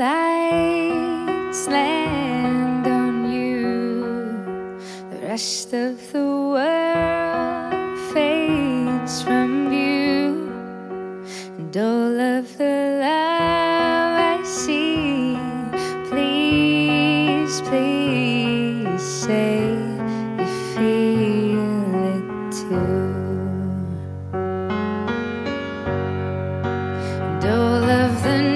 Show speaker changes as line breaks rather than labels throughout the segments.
eyes land on you, the rest of the world fades from view, and all of the love I see, please, please say you feel it too. And all of the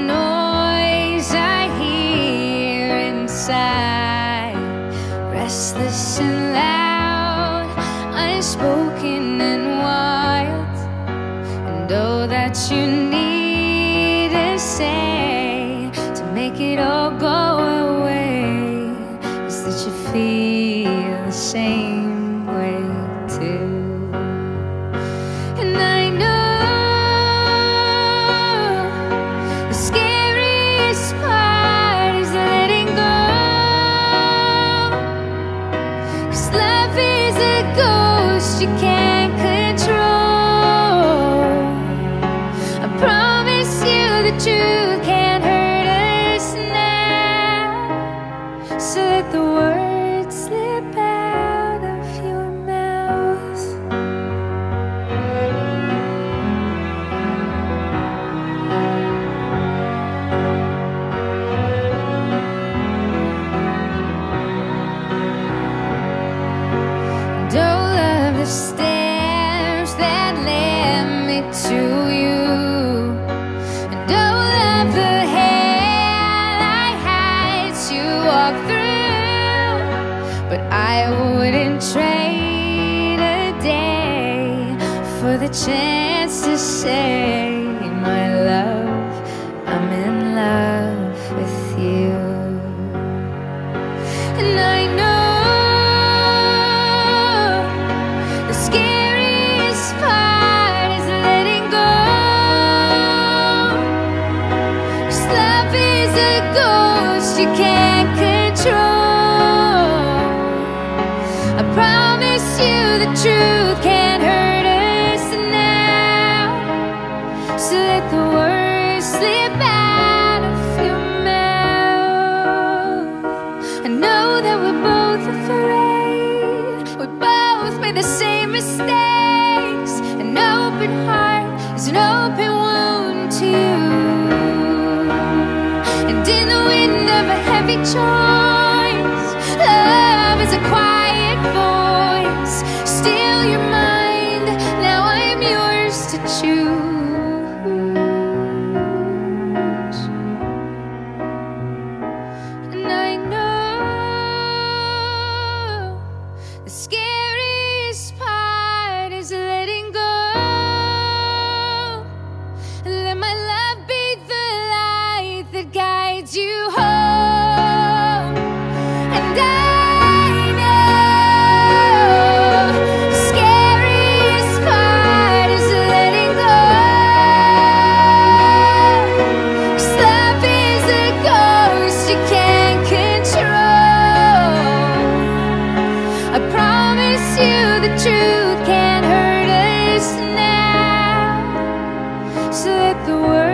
unspoken and wild, and all that you need to say to make it all go So let the words slip out of your mouth. Of the the chance to say, my love, I'm in love with you. And I know the scariest part is letting go. 'Cause love is a ghost you can't control. I promise you the truth I know that we're both afraid. We both made the same mistakes. An open heart is an open wound to you. And in the wind of a heavy choice, the world.